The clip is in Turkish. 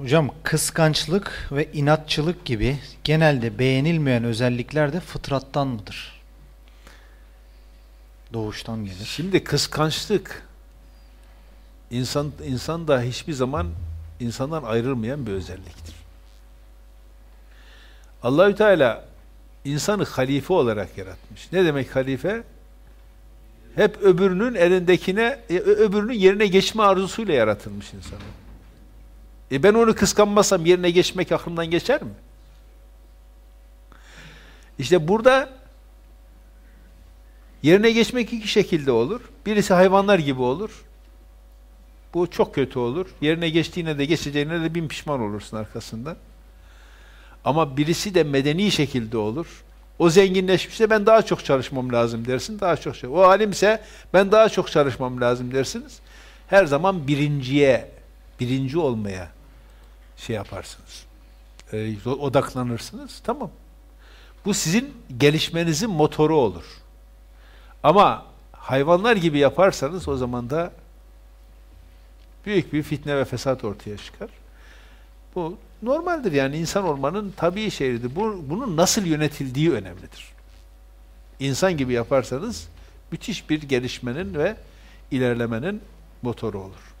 Hocam kıskançlık ve inatçılık gibi genelde beğenilmeyen özellikler de fıtrattan mıdır? Doğuştan gelir. Şimdi kıskançlık insan insan da hiçbir zaman insandan ayrılmayan bir özelliktir. Allahü Teala insanı halife olarak yaratmış. Ne demek halife? Hep öbürünün elindekine, e, öbürünün yerine geçme arzusuyla yaratılmış insan. E ben onu kıskanmasam yerine geçmek aklımdan geçer mi? İşte burada yerine geçmek iki şekilde olur. Birisi hayvanlar gibi olur. Bu çok kötü olur. Yerine geçtiğine de geçeceğine de bin pişman olursun arkasında. Ama birisi de medeni şekilde olur. O zenginleşmişse ben daha çok çalışmam lazım dersin. Daha çok. O alimse ben daha çok çalışmam lazım dersiniz. Her zaman birinciye, birinci olmaya şey yaparsınız. E, odaklanırsınız. Tamam. Bu sizin gelişmenizin motoru olur. Ama hayvanlar gibi yaparsanız o zaman da büyük bir fitne ve fesat ortaya çıkar. Bu normaldir yani insan olmanın tabii şeyidir. Bu, bunun nasıl yönetildiği önemlidir. İnsan gibi yaparsanız müthiş bir gelişmenin ve ilerlemenin motoru olur.